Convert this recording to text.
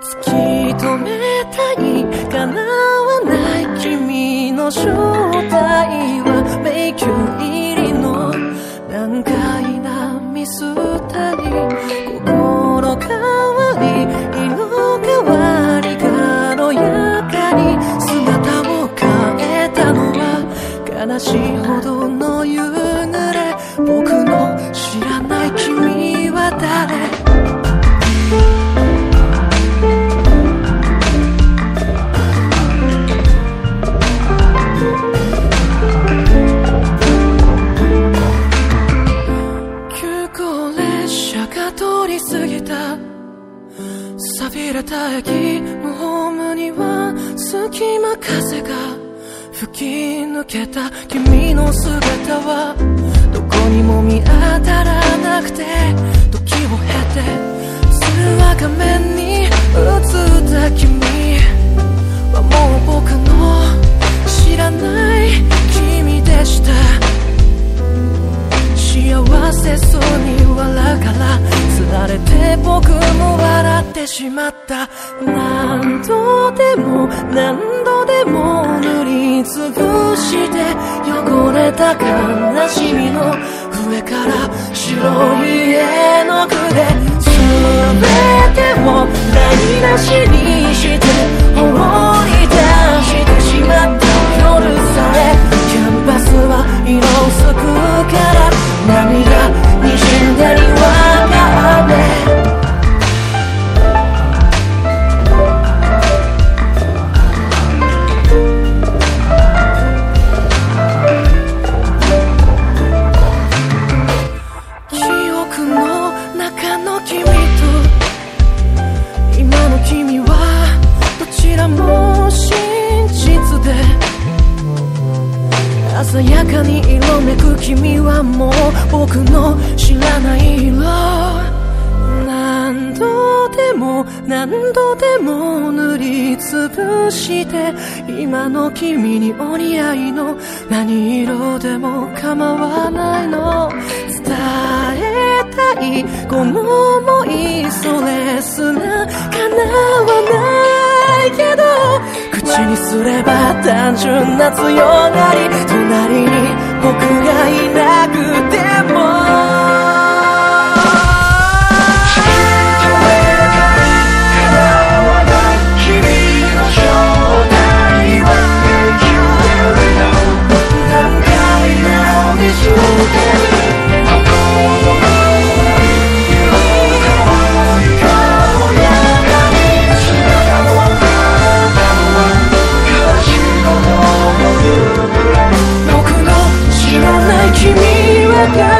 突き止めたい叶わない君の正体は迷宮入りの難解なミスタリー心変わり色変わり軽やかに姿を変えたのは悲しい錆びれた駅のホームには隙間風が吹き抜けた君の姿はどこにも見当たらなくて時を経て通話画面に映った君はもう僕の知らない君でした。幸せそうに笑うから釣られて僕なってしまった。何度でも何度でも塗りつぶして汚れた悲しみの上から白い絵の具で全てを君と今の君はどちらも真実で鮮やかに色めく君はもう僕の知らない色。何度でも何度でも塗りつぶして今の君にお似合いの何色でも構わないの。いこの想いそれすら叶わないけど口にすれば単純な強がり隣に僕がいなく Yeah.